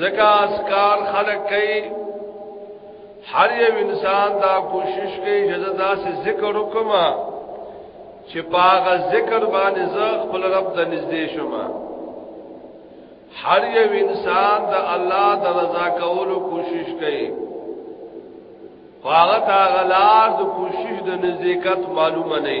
زکه اسکار خلق کوي هر یو انسان دا کوشش کوي چې دا سه ذکر وکما چې پاغه ذکر باندې زه خپل رب ته نږدې شوم هر یو انسان د الله د رضا کولو کوشش کوي هغه تا غلار د کوشش د نزدېکت معلومه نه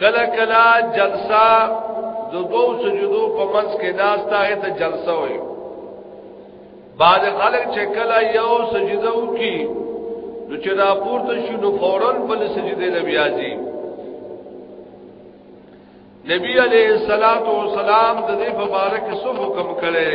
کلا کلا جلسه د دوو سجدو په منځ کې ناشتا ته جلسه وي بعد خلک چې کلا یو سجده وکي نو چې را پورته شي نو فورا بل سجده لبیازي نبی علیہ الصلات والسلام د دې مبارک سو حکم کړي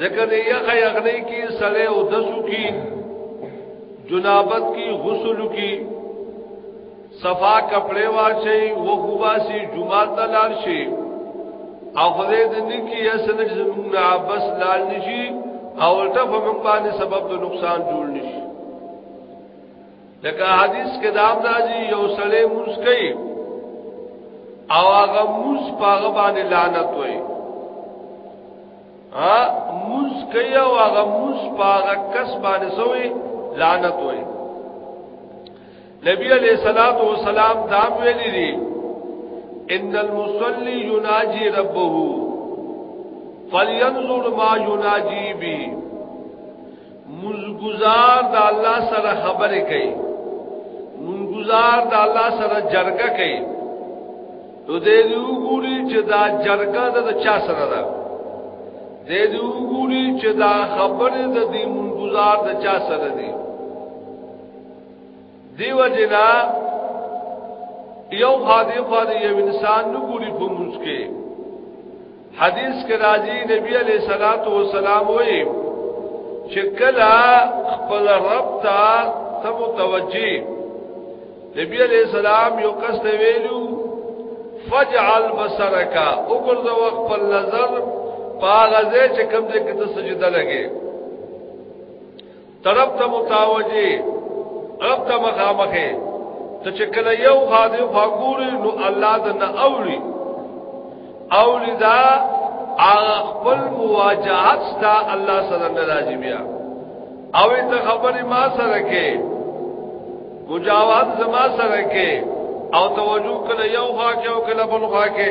ځکه دې یخه یخنۍ کې سړی او دسو کې جنابت کې غسل کې صفا کپڑے واچي و خوباسي جمعه ته لار شي او خدای دې نکي اسنه چې موږ نه بس لال نشي او الټه په موږ باندې سبب د نقصان جوړ نشي لکه حدیث کې دا راځي یو سړی موږ کوي او هغه موږ په هغه باندې لعنت وایي ا موس کیا او هغه موس پاغه کس باندې سوې لعنت وې نبی علیہ الصلوۃ والسلام دا ویلي دي ان المصلي يناجي ربه فلينظر ما يناجي به مزګزار د الله سره خبرې کوي مزګزار د الله سره جرګه کوي نو دې دې وګوري چې دا جرګه د چا سره ده دې دې وګوري چې دا خبره د دې منګزار د چا سره دي دیو جنا یو خادم خادم یو انسان نګوري په موږ کې حدیث کې راځي نبی علیہ الصلوۃ والسلام وایي چې کله خپل رب ته ته متوجي نبی علیہ السلام یو کس ته ویلو فجعل بصرک وګرځو خپل نظر پاغزه چې کوم ځای کې ته سجده لګې طرف ته متوجه رب ته مخامخه ته چې کله یو خاده فقوري نو الله د نه اوري اوري دا خپل مواجهت ستا الله سره نه راځي بیا او ته خبرې ما سره کې مجاوات زما سره کې او توجه کله یو خوا کې او کله بل خوا کې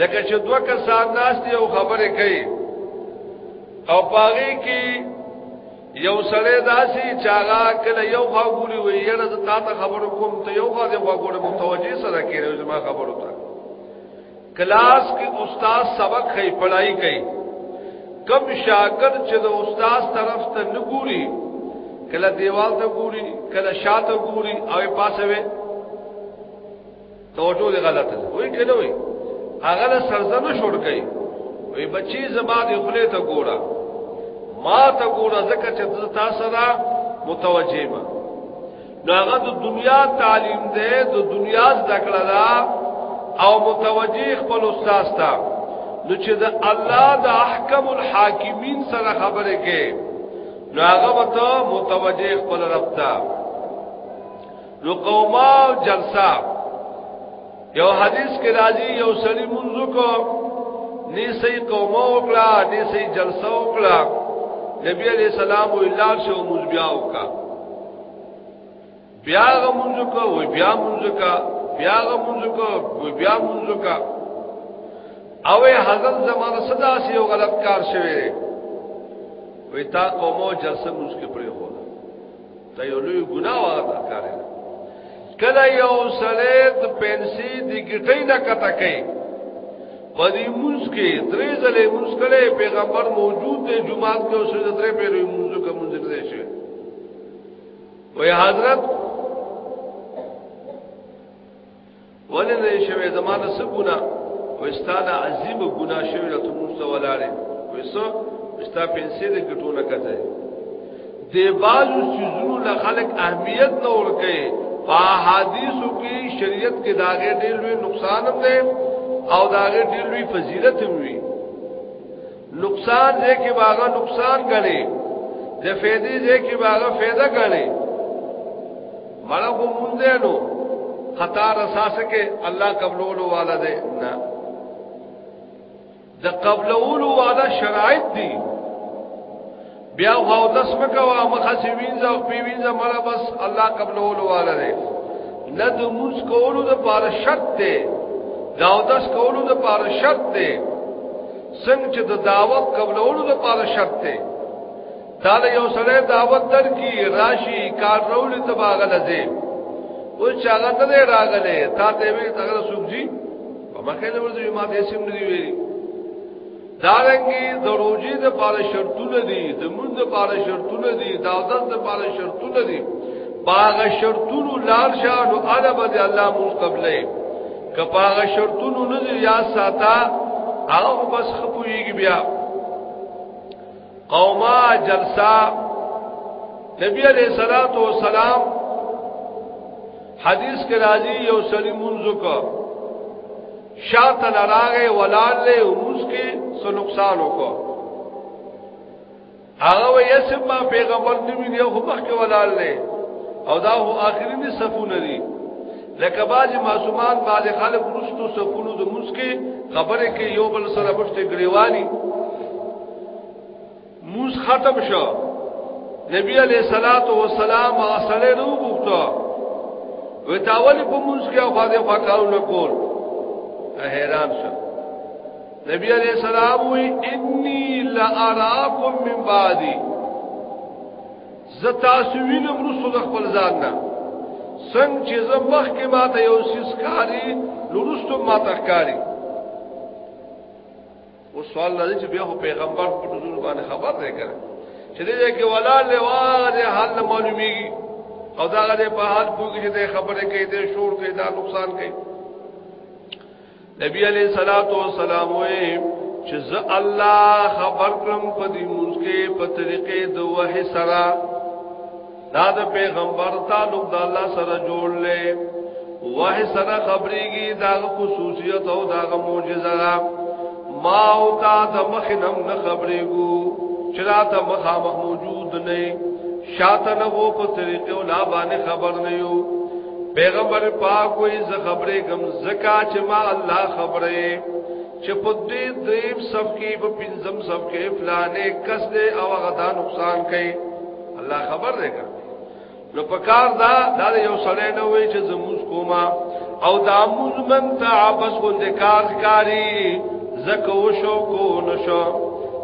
لکه چې دوه کسان ناس دی او خبرې کوي او پاغي کې یو سره داسي چاغا کله یو خوا ګوري وي یره ز تا ته خبر کوم ته یو خوا دې خوا ګوره متوجي سره کېږي زما خبرو ته کلاس کې استاد سبق خې پڑھائی کوي کم شاګرد چې د استاد طرف ته نګوري کله دیوال ته ګوري کله شاته ګوري او پاسه وي توجه دې غلط ده وای کنه وای هغه له سرزنه شور کوي وای بچي زما دې خله ته ګوره ما ته ګوره زکه چې تاسو را متوجه ما نو هغه د دنیا تعلیم ده د دنیا ذکر ده او متوجه خپل استاد ته نو چې د الله د احکم الحاکمین سره خبره کې نو هغه وته متوجه خپل رب ته نو قوما او جلسا یو حدیث کې راځي یو سړی منځ کو نه سي قوما وکړه نه سي جلسا وکړه نبی علیہ السلام و الله شو منځ بیا وکا بیا غ منځ کو و بیا منځ کا بیا غ منځ کو و بیا منځ کا او حضرت زمانه صدا سی یو غلط کار شوی وی تا قومو جلسه موږ کې پرې هو دا یو لوی ګناه وه کار کله یو سړی د پنسي د ګټۍ نه کته کوي په دې موږ کې درې ځلې موږ کړي پیغمبر موجود دی جمعه کې اوس د درې پیرې موږ کوم ځای نه شي وای حضرت ولې نه شوي زمانه څه ګنا او استاده عظیم ګنا شوی ته موږ ولاله وسو استا پنسې د ګټونه کته دی بازو سيزونو له خلق اهمیت نه ورکه په حدیثو کې شریعت کې داغه ډېر لوی نقصان هم دی او داغه ډېر لوی فضیلت هم وي نقصان دې کې باغه نقصان غني د فیدې دې کې باغه فیدا غني مړه مونږ دې نو خطا رساسه کې الله قبولولو والا دې نه د قبولولو والا شرایط دي بیا خو داس مکوا مخه سی وینځه او پی وینځه مړه بس الله قبلول واله دی نه د موس کولو د پاره شرط دی دا داس کولو د پاره شرط دی څنګه چې د دعوت قبلولو د پاره شرط دی دا له یو سره دعوت درکې راشي کار رول ته باغله دی او چې هغه ته راغله تا ته وی تاګه سوبځي په مخه له ورځې ما دې سیم دی ویلي دارنګي د روزي د پاره شرطونه دي د مونږ د پاره شرطونه دي د عادت د پاره شرطونه دي باغ شرطونو لار شه نو الا بده الله مو قبلې کپاغ شرطونو نه یا ساته هغه بس خپويږي بیا قوما جلسه نبی علیہ الصلوۃ والسلام حدیث کې راځي یو سړي منځو کو شاته لراغه ولال له روس کې څه نقصان وکړ هغه وې سم ما پیغمبر دی ویډیو خو مخ کې ولال له او دا هو اخري دي صفونه دي لکه باج معصومان باج خلک رستو صفونو د موس کې خبره کې یو بل سره پښته غریوانی موز ختم شو نبی علیہ الصلات والسلام اصله نو غوښته وتاول په موز کې خو دې فقاو نه کول حیران شو نبی علیہ السلام وی انی لا اراکم من بعدی زتا سوین رسو د خپل ځان نه څنګه چې زمخ کې ماته یو سیس کاری لورستو ماته کاری او سوال لري چې بیا پیغمبر په نزول باندې خبر دی کړ چې دې کې ولا لواز حل معلومیږي او دا غره په حال پوښتنه چې دې خبره کوي دې شور کوي دا نقصان کوي نبی علیہ الصلات والسلام وې چې ز الله خبر کړم په دې مونږ کې په طریقې د وحی سره دا د پیغمبر تعلق د الله سره جوړ لې وه سره خبرېږي دا خصوصیت او دا معجزه ده ما او تا د مخنم نه خبرېګو چې را ته مخامخ موجود نه شاته نه وو په طریقې او لا باندې خبر نه یو پیغمبر پاک وې ز خبرې کم زکا چې ما الله خبرې چې په دې دیم صف کې په پنځم صف کې فلانه کس دې او غدا نقصان کوي الله خبر دی که نو پکار دا دا یو سړی نه وای چې زموږ کوما او دا موږ من ته عبس غوندې کار کاری زکه وشو کو نشو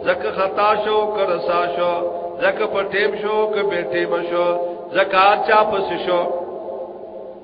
زکه خطا شو کرسا شو زکه پټیم شو که بیٹیم شو زکه چا پس شو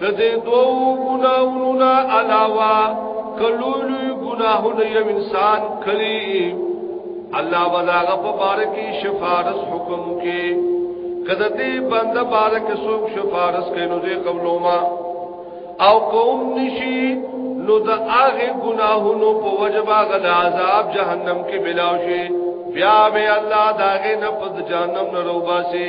د دې دوو ګناهونو نه علاوه کلولی ګناهونه یو انسان کړي الله ولاغه په بارکی شفارس حکم کې کده دې بنده بارک سوک شفارس کینو دې قبلو ما او قوم نشي نو د هغه ګناهونو په وجبا غل عذاب جهنم کې ملاوي بیا به الله داغه نه پد جهنم نه روباسي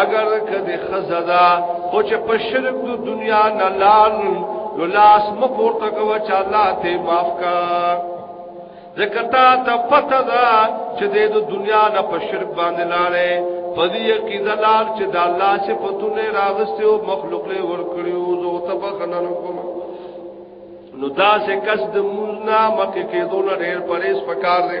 اگر کدی خزدا او چې په شرک د دنیا نه لال نو لاس مپور تک و چا الله ته معاف کا زکتا ته پته دا چې د دنیا نه په شرک باندې لاله پدی عقیده لال چې د الله چې پتونه راغسته او مخلوق له ور کړیو زو ته بخنه کوم نو دا سه کس د مونږه مکه کې دونه ډېر پرېس پکار دی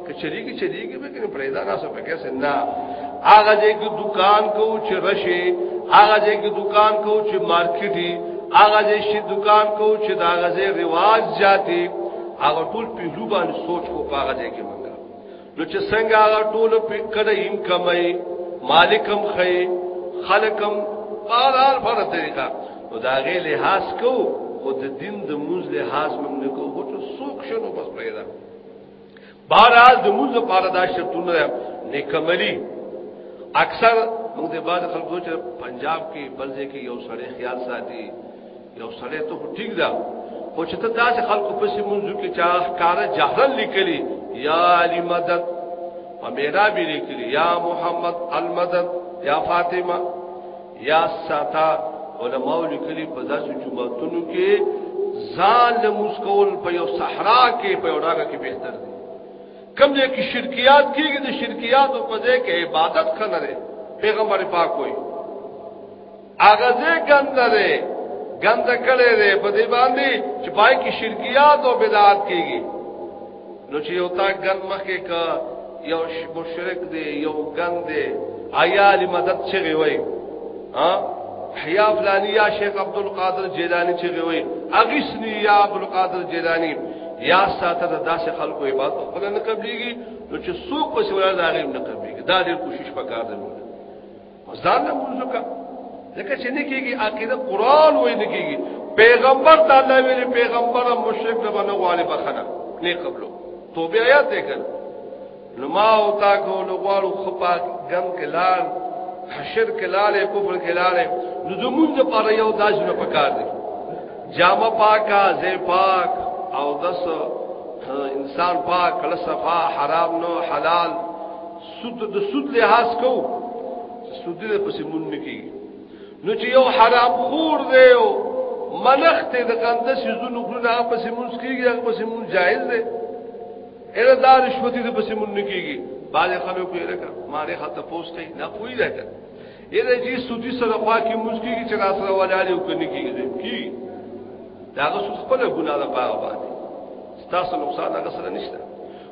که چلیږي چلیږي به کنه پرېدا نه سپه کیسه نه هغه دې کې دکان کو چې رشي هغه دې کې دکان کو چې مارکیټي هغه دې شي دکان کو چې دا غزه رواج جاتي هغه ټول په لو باندې سوچ کو هغه دې کې مونږه نو چې څنګه هغه ټول په کړه ایم کمای مالکم خې خلقم بارال پر طریقه او دا غي لحاظ کو خود دین د موز لحاظ مونږ نه کو هټو سوک شنو بس پیدا بهرحال د موږ لپاره دا شرطونه نیکملی اکثر موږ د بعض خلکو چې پنجاب کې بلځه کې یو سړی خیال ساتي یو سړی ته ټیک ده خو چې ته داسې خلکو پسې موږ کې چا کار جهرل لیکلی یا علی مدد په میرا به لیکلی یا محمد المدد یا فاطمه یا ساته علماء لیکلي په داسې جمعتونو کې ځان له مسکول په یو صحرا کې په یو ډاګه کې بهتر دی کم دې کې شرکیات کېږي د شرکیات په ځای کې عبادت خلره پیغمبر پاک وایي هغه ځای ګندره ګند کړي دې په دې باندې چې پای کې شرکیات او بدعات کېږي نو چې یو تا ګن مخکې کا یو مشرک دی یو ګن دی آیا علی مدد چغي وای ها حیا فلانی یا شیخ عبد القادر جیلانی چغي وای اغسنی یا عبد القادر جیلانی یا ساته د داسې خلکو عبادت خپل نه قبليږي نو چې څوک په سیولا داغه نه قبليږي دا ډېر کوشش وکړ دی ځان له موږ کا ځکه چې نه کېږي عقیده قران وای نه کېږي پیغمبر تعالی ویل پیغمبر مشرک نه باندې غواړي بخنه نه قبلو توبه آیات دې کړ نو ما او تا کو نو غواړو خپا غم کې لار حشر کې لار کفر کې لار نو زمونږ پر یو داج نه پکار دي جامه پاکا زې پاک او دس انسان پاک کله صفا حرام نو حلال سود د سود لحاظ کو سود دې پسې مونږ نه کیږي نو چې یو حرام خور دی او ملخت د کنده سيزونو کړونه پسې مونږ کیږي هغه پسې مونږ جایز دی اله دا رشوت دې پسې مونږ نه کیږي باندې خلکو یې لکه ماره خاطر پوسټ نه نه پوي راکړه یې دې چې سودی سره خوا کې مونږ کیږي چې راس را ولاړې او کني کیږي کی دا غو خپل ګناه ده پاره باندې ستاسو نقصان هغه سره نشته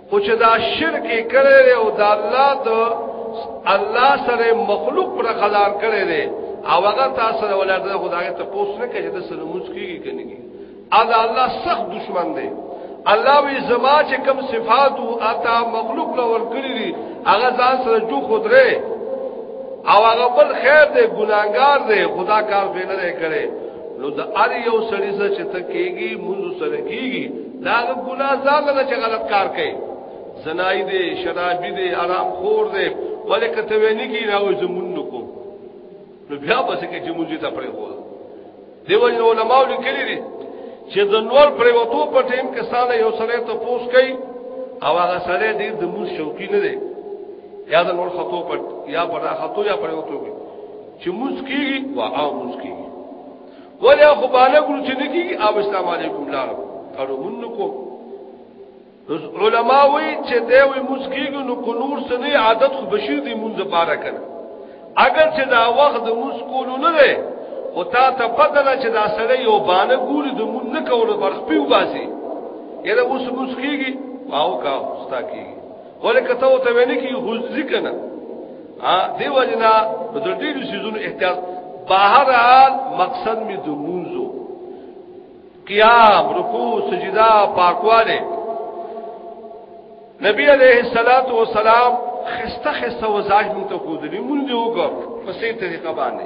خو چې دا شرک کړي دی او دا الله ته الله سره مخلوق پر خلار کړي دی او هغه تاسو سره ولادت خدای ته پوس نه کوي چې سره موږ کیږي کني ادا الله سخت دشمن دی الله وی زما چې کم صفات او اتا مخلوق لور کړی دي هغه ځان سره جو خدره او هغه بل خیر دی ګناګار دی خدا کار به نه کړي نو د ار یو سړی سره چې تکیږي موږ سره کیږي دا د ګنا ځان نه چې غلط کار کوي زنای دې شرابي دې حرام خور دې ولې کته ویني کی راوي زمون نو کو نو بیا به څه کې چې مونږ ته پرې وو دیو جن علماء لیکلي دي چې د نور پرې وته په ټیم کې ساده یو سره ته پوس کوي او هغه سره دې د مون شوقي نه دی یا د نور خطو پټ یا پر خطو یا پر وته چې مونږ کیږي وا او مونږ کیږي ولی خو بالا ګل چې نکی او اسلام علیکم لار کړو مونږ کو علماء وی چې دی وی مسکیګ نو کو نور سنې عادت خو بشیر دی مونږ لپاره کړ اگر چې دا وخت موږ کولو نه دی او تا ته پته نه چې دا سره یو باندې ګوري د مونږ نه کولو پر خپل باسي یره اوس مسکیګ او کا مستا کیږي ولې کته او ته ویني کی خو ذکر نه ها دی وجنا په دې ډیرو سيزونو احتیاط بهر حال مقصد می د منځو قیام رکوع سجدا پاکواله نبی علیہ الصلات والسلام خسته خسته وزاج مونږ ته خودلی مونږ یو کو په سي طریقه باندې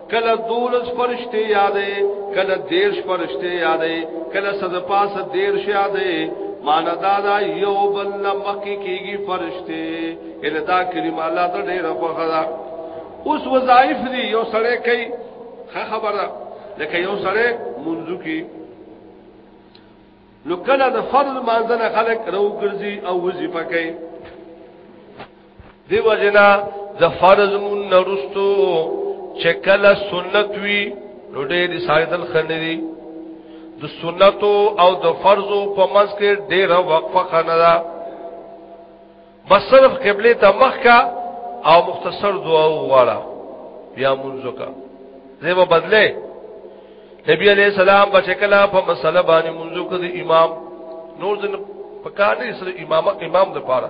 کله دولس فرشته یادې کله دیرش فرشته یادې کله صد پاس دیرش یادې مانا دا دا یو بل مکی کیږي فرشته ان دا کریم الله ته ډیر په خدا اوس وظایف دی یو سړی کوي خبره لکه یو سړی منځو کې نو کله د فرض مانځنه خلق راو ګرځي او وظیفه کوي دی وجنا د فرض مون نرستو چې کله سنت وی نو ډېر سایدل خنري د سنتو او د فرضو په منځ کې ډېر وقفه خنرا بس صرف قبله ته مخ کا او مختصر دعا وغواړه بیا مونږ کا زیبا بدله نبی علیہ السلام بچکلا په مسله باندې مونږ کو د امام نور دن پکانه سره امام امام د پاره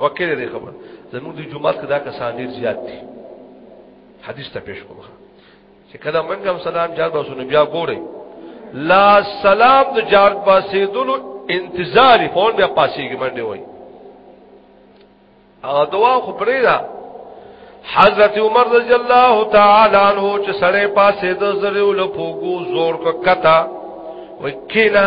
وکړه دې خبر زموږ د جمعات کې دا کسان ډیر زیات دي حدیث ته پیش کوه چې کله موږ هم سلام جار باسو نو بیا ګوره لا سلام د جار باسې دلو انتظار فون بیا پاسېږي باندې وای او دعا خو پرې ده حضرت عمر رضی الله تعالی عنہ چې سړې پاسې د زریو لپوګو زور کو کتا وکینا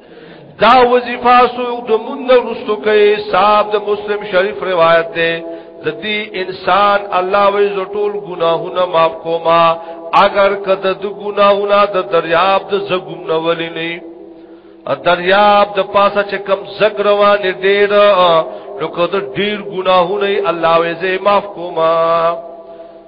دا وظیفه سو د مونږ رستو کوي صاحب د مسلم شریف روایت ده د دې انسان الله وې زټول ګناهونه معاف کوما اگر کده د ګناهونه د دریاب د زګم نه ولې نه دریاب د پاسه چې کم زګ روان ډېر نو کده ډېر ګناهونه الله وې زې معاف کوما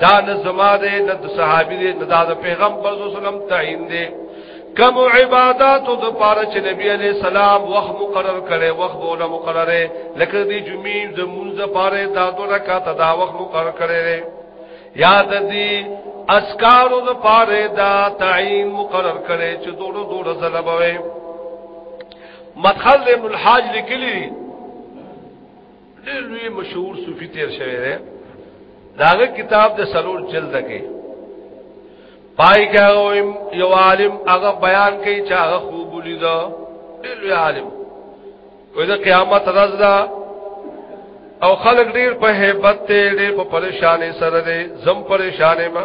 دا نه زما دې نه د صحابي دې نه د پیغمبر صلی الله علیه وسلم تعین دې کم عبادت د پاره چې نبی علی السلام وخت مقرر کړي وخت بوله مقرره لکه دې جمعې د مونږ پاره دا دوه رکعات دا وخت مقرر کړي یاد دې اسکارو د پاره دا تعین مقرر کړي چې دوه دوه زله بوي مدخل ابن الحاج لیکلی ډېر لوی مشهور صوفي تیر شوی دی داغه کتاب د سلور جلد کې پای کې یو عالم هغه بیان کوي چې هغه خوب ولید ډېر لوی عالم وې د قیامت ورځ ده او خلک ډېر په hebat ته ډېر په پریشانې سره دي زم پریشانې ما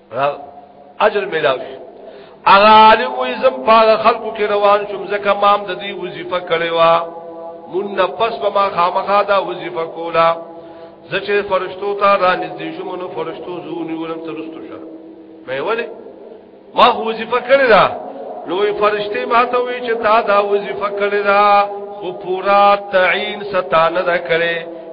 اجر ملاو شي هغه عالم وي زم په خلکو کې روان شوم زکه مام د دې وظیفه کړې وا مون نه پس به ما خامخا دا وظیفه کولا زچې فرشتو ته را نږدې شوم نو فرشتو زونی ولم ترستو شه مې ولې ما وظیفه کړې دا لوی فرشتي ما ته وی چې تا دا وظیفه کړې دا خو پورا تعین ستانه دا کړې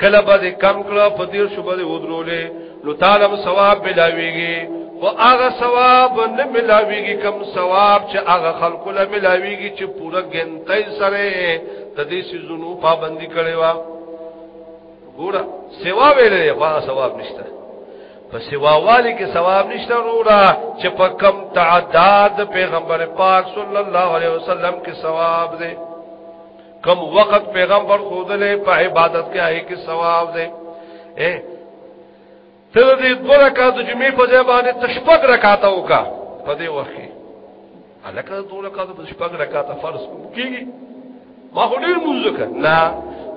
کله به کم کړه په دې شو به ودرولې نو تعالی ثواب ملاويږي او هغه ثواب نه ملاويږي کم ثواب چې هغه خلکو له ملاويږي چې پوره ګنټي سره د دې سيزونو پابندي کړي وا ګوره سیوا ویلې خو ثواب نشته په سیوا والی کې ثواب نشته وروړه چې په کم تعداد پیغمبر پاک صلی الله علیه وسلم کې ثواب دی کم وخت پیغمبر خودلې په عبادت کې آی کې ثواب دی اے تر دې دوه رکعات جمعې په ځای باندې تشبق رکعات وکا په دې وخت کې الکه دوه رکعات په شپږ رکعات فرض کیږي ما خو ډیر مونږ وکړ نه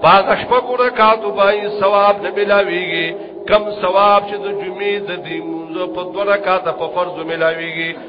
باغ شپږ رکعات باندې ثواب نه ملاويږي کم ثواب چې د جمعې د دې مونږ په دوه رکعات په فرض ملاويږي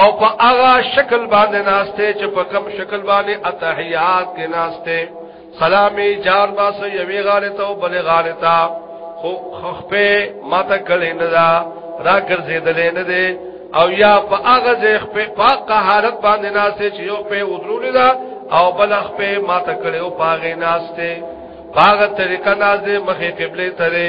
او په هغه شکل باندې ناشته چې په کوم شکل باندې اتحیات کې ناشته سلامي جار باس یوی غالطه او بل غالطه خو خخپه ماته کړي نه دا را ګرځیدلې نه دي او یا په هغه ځخ په پاک حالت باندې ناشته چې یو په ودرول دا او بل خپه ماته کړي او پاغه ناشته پاغه طریقه ناز دې مخې قبله ترې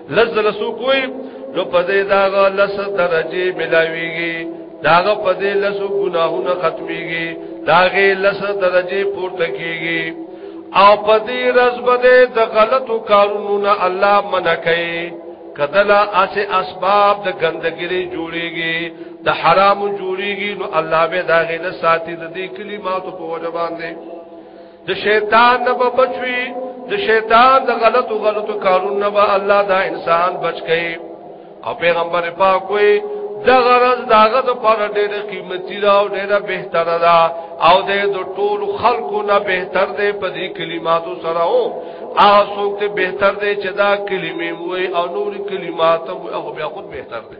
لزل سو کوئی نو پدې داغه لس درجه ملاويږي داغه پدې لس ګناهونه ختميږي داغه لس درجه پورته کیږي او پدې رز بده د غلطو کارونو نه الله منع کوي کدلا اسه اسباب د ګندګيري جوړيږي د حرام جوړيږي نو الله به داغه نه ساتي د دې کلماتو په وجه باندې د شیطان نه بچوي د شیطان د غلطو غلطو کارونو نه به الله دا انسان بچ کړي او پیغمبر پاک وي د غرض داغه د پر ډېر قیمتي دا او ډېر بهتره دا او د ټول خلکو نه بهتر دی په دې کلماتو سره او هغه څوک ته بهتر دی چې دا کلمې وي او نور کلمات او بیا خود بهتر دی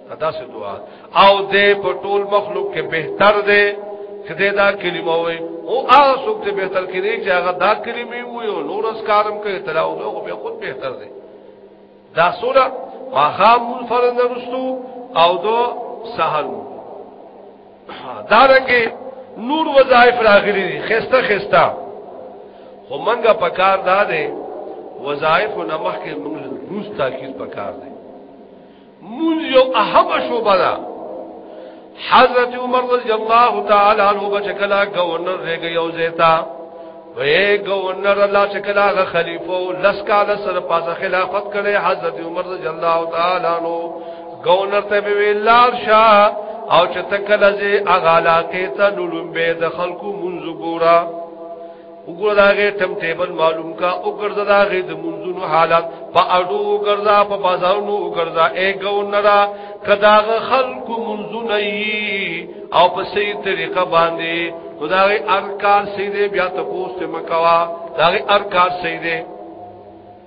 ادا سے دعا او دې په ټول مخلوق کې بهتر دی کده دا کلمه وي او هغه څوک چې بهتر کړي چې هغه دا کلمه وي او نور اس کارم کوي تلاو نو به خود بهتر دی دا سوره ماخام منفرد رستو او دو سحر دارنګي نور وظایف راغلي دي خسته خسته خو منګه پکار دا ده وظایف نمخ کې موږ روز تاکید پکار ده مونږ یو اهم شوبه ده حضرت عمر رضی الله تعالی عنہ بچکلا گورنر رګي او زیتا وې گورنر الله چکلا غ خلیفہ لس کال سره پاسه خلافت کړي حضرت عمر رضی الله تعالی عنہ گورنر ته وی لار شاه او چې تکلزه اغالا کې ته لولم به د خلکو منځ ګورا وګور داغه ټم ټیبل معلوم کا او ګرځا داغه د منځونو حالات په اډو ګرځا په بازارونو ګرځا اے ګونرا کداغ خلق منځونه او په صحیح طریقه باندې خدای ارکان سیده بیا تاسو ته مکوا داغه ارکان سیده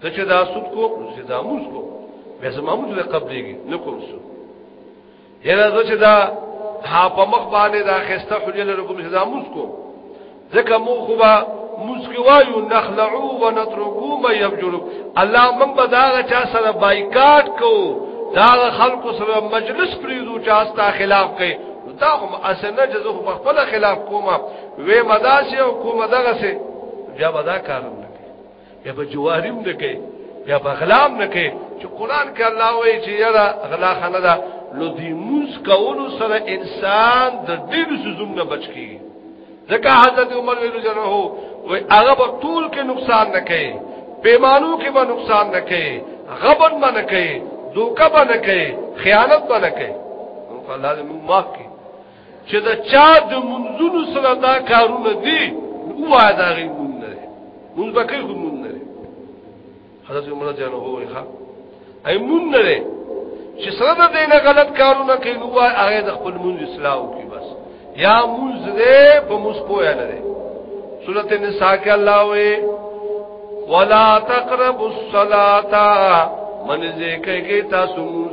ته چې دا سود کو چې دا موز کو به زما موز له قبلېږي نه کوم سو یره زه چې دا ها په مخ باندې دا خسته حجل لكم چې دا موز کو ځکه مو خو با موز کې وایو نخلعو ونترکو ما یبجرو الله من به دا چا سره بایکاټ کو دا خلکو سره مجلس پریدو چا ستا خلاف کوي دا هم اسنه جزو په خپل خلاف کومه وې مداسي او کومه دغه سي بیا به دا کارونه بیا په جواریم نه کوي بیا په غلام نه کوي چې قران کې الله وایي چې یرا غلا خنه ده نو دی موس کولو سره انسان د ډېر سوزوم نه بچ کیږي ځکه حضرت عمر ویلو جره هو وای هغه په ټول کې نقصان نه کوي پیمانو کې به نقصان نه کوي غبن به نه کوي دوکه به نه کوي خیانت به نه کوي نو الله دې موږ معاف کړي چې دا چا د منځونو سره دا کارونه دي نو وای دا غي مونږ نه مونږ به کوي خو مونږ نه حضرت عمر جان هو وي ښا اي مونږ نه چې سره د دینه غلط کارونه کوي نو وای هغه د خپل مونږ اصلاح کوي بس یا مونږ دې په موږ پوهه نه لري سورته نساء کې الله وي ولا تقربوا الصلاه من ذکر کې تاسو مونږ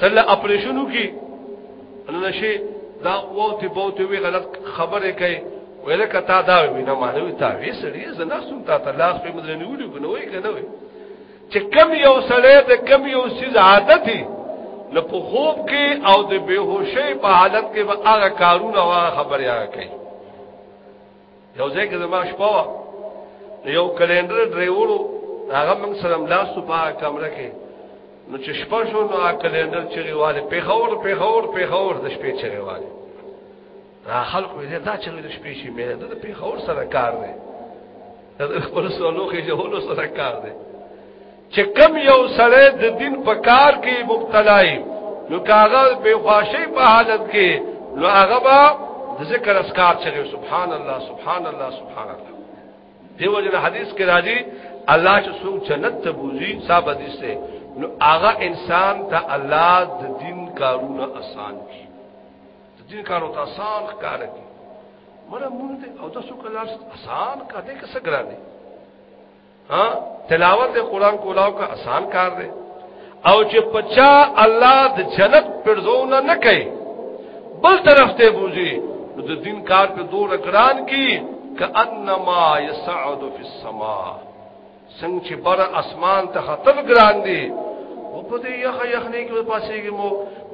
سره اپریشنو کې الله شي دا ووته بوته وی غلط خبره کوي ویل کتا دا وی نه مانوي تا وی سړي زنه سم تا تلاش په مدرنه نیولې کنه وای کنه وای چې کم یو سړی د کم یو سیز عادت دی نو په خوب کې او د بیهوشۍ په حالت کې به هغه کارونه او خبره کوي یو ځای کې زما شپه وا یو کلندر ډرایورو هغه موږ سره لاس په پاره کمره کې نو چې شپه شو نو هغه کلندر چغي والے پیښور پیښور پیښور د شپې چغي والے را خلکو دې دا چغي د شپې شي مې د پیښور سره کار دی د خپل سولو کې جوړو سره کار دی چې کم یو سره د دین په کار کې مبتلا وي نو کاغه به خواشي په حالت کې نو هغه به ذکر اسکار چغي سبحان الله سبحان الله سبحان الله دیو جن حدیث کې راځي الله چې څوک جنت ته بوزي صاحب حدیث ته نو هغه انسان ته الله د دین کارونه آسان کړي د دین کارو ته آسان کار کړي مړه مونږ ته او تاسو کله آسان کړي که څه ګرانه ها تلاوت د قران کولاو کا آسان کار دی او چې پچا الله د جنت پرځونه نه کوي بل طرف ته بوزي نو د دین کار په دور اکران کی کانما یصعد فی السما څنګه چې بر اسمان ته خطر ګران دی او په دې یخ یخ نه کې پاسېږي مو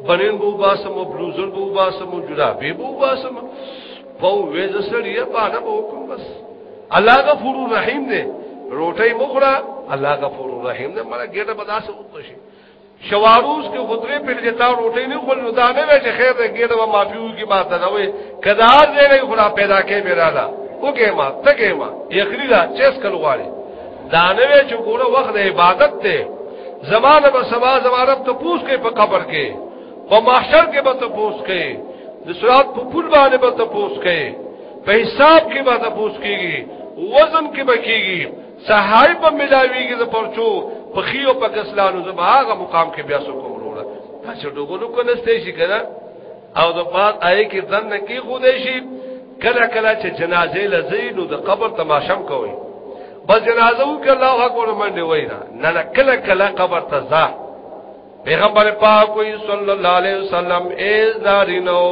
بنین بو باسم او بلوزر بو باسم او جرابې بو باسم په وېز سړی په اړه وکم بس الله غفور رحیم دی روټي مخړه الله غفور رحیم دی مړه ګډه بداسه وته شي شواروز کې خطرې په لتا روټي نه خل دا نه وي چې خیر دې ګډه ما معافيو کې ما ته نوې کدا دې نه خلا پیدا کې بیراله وګه ما تګه ما یخري دا چیس کول غواړي دا نه وي چې ګوره وخت عبادت ته زمانه به سبا زمانه ته پوس کې په قبر کې په محشر کې به ته پوس کې د صراط په پل باندې به ته پوس کې په حساب کې به تاسو کېږي وزن کې به کېږي صحای په ملاویږي د پرچو په خيو په کسلانو زما هغه مقام کې بیا سو کوم وروړه چې ډوګونو کو نسته شي کنه او د بعد آی کې ځن نه کې خو دې شي کله کله چې جنازې لزین او د قبر تماشم کوي بس جنازه وکړه الله اکبر منډه وای نه نه کله کله قبر ته ځه پیغمبر پاک وی صلی الله علیه وسلم ایز دارینو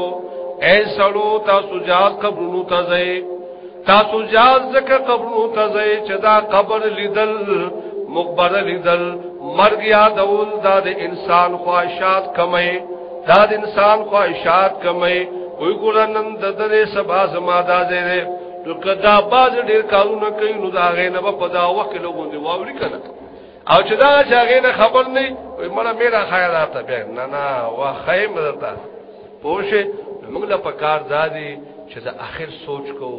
اے سړو تاسو جاز قبرونو ته ځئ تاسو جاز زکه قبرونو ته ځئ چې دا قبر لیدل مقبره لیدل مرګ یادول دا د انسان خواهشات کمې دا د انسان خواهشات کمې وی ګورنن د درې سبا زما دا زیره نو کدا باز ډیر کارونه کوي نو دا غې نه په دا وخت لګوندي واوري کنه او چې دا چې هغه نه خبر نه وي مړه میرا خیال راته به نه نه وا خیم درته پوښې موږ له پکار زادي چې دا اخر سوچ کو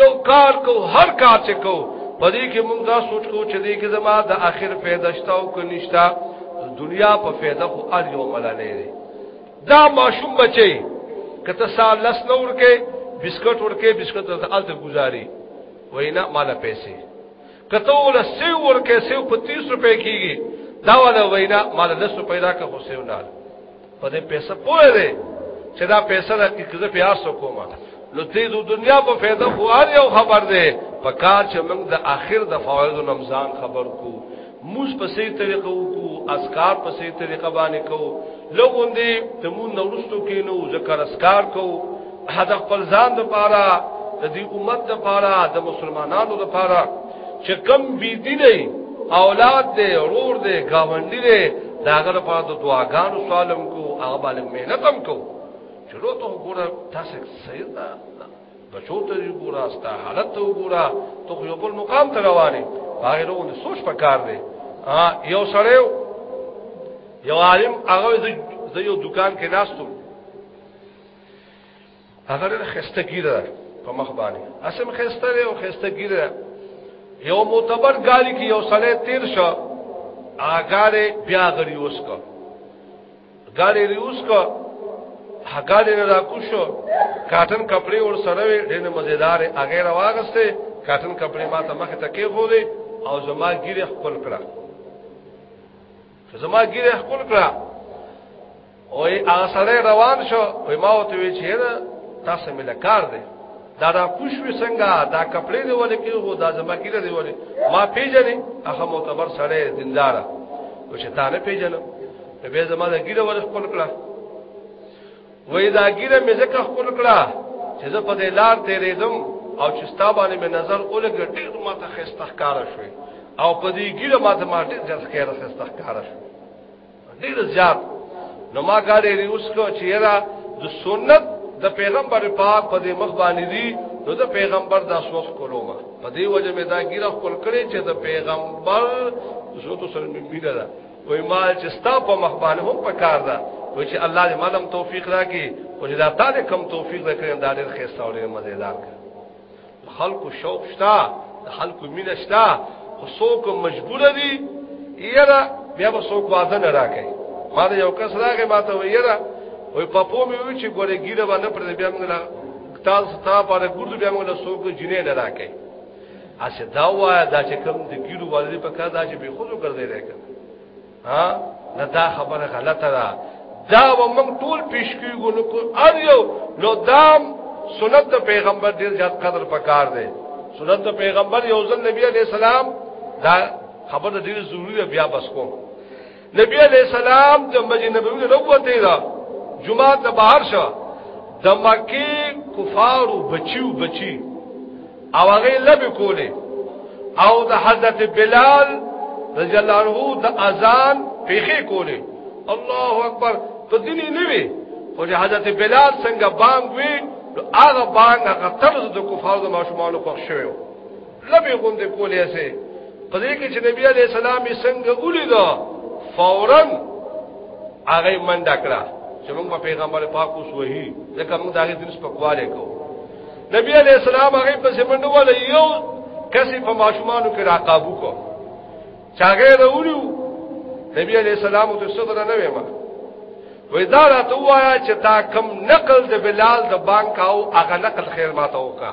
یو کار کو هر کار چې کو پدې کې موږ دا سوچ کو چې دې کې زما د اخر پیدا شتا او کو نشتا دنیا په پیدا خو ار یو مل نه دی دا ماشوم بچي کته سال لس نور کې بسکټ ورکه بسکټ ته الته گزاري وینا مال پیسې کته ول سیو ورکه سیو په 30 روپے کیږي دا ولا وینا مال لس پیدا که حسین نه په دې پیسې پوهه ده چې دا پیسې د کزه پیاس کومه نو دې د دنیا په فایده خو هر یو خبر ده په کار چې موږ د اخر د فواید او نمزان خبر کو موږ په سي طریقو کو اسکار په سي طریقه باندې کو لوګون دې تمون نورستو کې نو ذکر اسکار کو حد خپل ځان د پاره د دې امت د پاره د مسلمانانو د پاره چې کم بي دي نه اولاد دې ورور دې گاونډي دې داغه د پاره د دعاګانو سوالم کو هغه باندې مهنتم کو چلو ته وګوره تاسو صحیح ده بچو ته وګوره ستا حالت ته وګوره ته یو بل مقام ته روانه هغه روغ سوچ پکار دی یو سره یو عالم هغه زه یو دکان کې ناستم هغه ډېر خسته ګیره په مخ باندې اسم خسته دی او خسته ګیره یو معتبر ګالی کې یو سړی تیر شو هغه بیا غړي اوس کو ګاډي ریوس کو هګاډي را کوشو کاټن کپڑے ور سره وي ډېر مزیدار هغه راوغسته کاټن کپڑے ما ته مخ ته کې خو دي او زما ګیره خپل کړه زما ګیره خپل کړه او هغه سره روان شو وای ما وته وی چې دا تاسو مل کار دی دا دا پوښوي څنګه دا کپڑے دی ولې کې هو دا زما ګیره دی ولې ما پیژنې هغه معتبر سره دیندار او شیطان پیژنم به زما دا ګیره ولې خپل کړه وې دا ګیره مې زکه خپل کړه چې زه په دې لار تیرېدم او چې ستا باندې مې نظر اولګه ډېر ماته خسته ښکار شوې او په دې ګیره ماته ما ډېر ځل خیر خسته ښکار شوې ډېر زیات نو ما ګاډې ریوس کو چې یرا د سنت د پیغمبر پاک په دې مخ باندې دي نو د پیغمبر د اسوس کولو ما په دې وجه مې دا ګیره خپل کړې چې د پیغمبر زوتو سره مې میره ده وای ما چې ستا په مخبانه هم پکار ده و چې الله دې مالم توفیق راکړي او چې دا تعالی کم توفیق راکړي دا ډېر خسته او ډېر مزیدار خلق شوق شتا خلق مینه شتا خو څوک مجبور دي یره بیا به څوک وازه نه راکړي ما یو کس راغی ما ته ویره وای په پو مې وی چې ګوره ګیره باندې پر بیا موږ لا تاسو ته پاره ګورځو بیا موږ له څوک جنې نه راکړي اسه دا وایا دا چې کوم د ګیرو والي په کار دا چې به خود ګرځي راکړه ها نه دا خبره غلطه ده دا و موږ ټول پیش کیږو نو کو ار یو نو دام سنت د پیغمبر ډیر زیات قدر پکار دی سنت د پیغمبر یو ځل نبی علی السلام دا خبره ډیر ضروری بیا بس کوم نبی علیہ السلام د مسجد نبوی نه وروته دا جمعه ته بهر شو د مکی کفارو بچیو بچی او هغه لب کوله او د حضرت بلال رضی الله عنه د اذان پیخه کوله الله اکبر ته دیني نه وي خو د حضرت بلال څنګه بانګ وي هغه بانګ هغه طرز د کفارو د ماشومان خوښ شوی لبی غوند کولې سه په دې کې چې نبی علی السلام یې څنګه ولیدا فورا هغه منډه کړه چې موږ په پیغمبر پاک اوس وਹੀ ځکه موږ داغه دین سپکواله کو نبی علی السلام هغه په سیمنډو ول یو کسي په ماشومانو کې راقابو کو چاغه وروړو نبی علی السلام ته صدر نه وېما وې دا راته وایا چې دا کم نقل د بلال د بانک او هغه نقل خیر ماته وکړه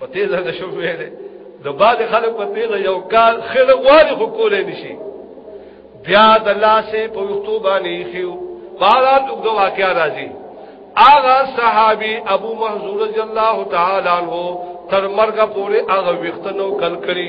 په تیزه د شو ویلې د بعد خلک په تیزه یو کال خیر غواړي خو کولې نشي بیا د الله سه په وختو باندې خيو باران وګړو واقعا راځي اغا صحابي ابو محذور رضی الله تعالی عنہ تر مرګه پورې هغه وختنو کل کړی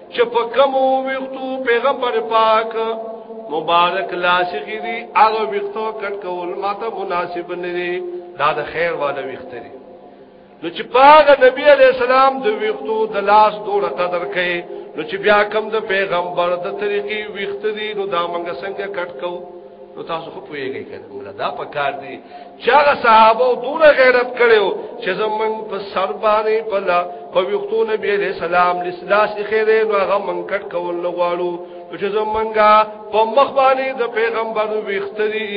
چې په کوم وختو پیغمبر پاک مبارک لاسخی دی هغه وختو کټ کول ماته مناسب نه دی دا د خیر والا وخت دی نو چې پاک نبی علی السلام د وختو د لاس دوړه قدر کړي نو چې بیا کم د پیغمبر د طریقې وخت دی نو دا منګه څنګه کټ کوو نو تاسو خو پوهیږئ کنه دا په کار دی چې هغه صحابه دونه غیرت کړو چې زمون په سر باندې په لا په وختو نبی عليه السلام لسلاس خیره نو هغه منکټ کول نه غواړو چې زمونږه په مخ باندې د پیغمبر وختري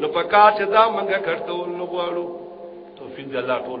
نو په کار چې دا منګه کټول نه غواړو توفیق الله ټول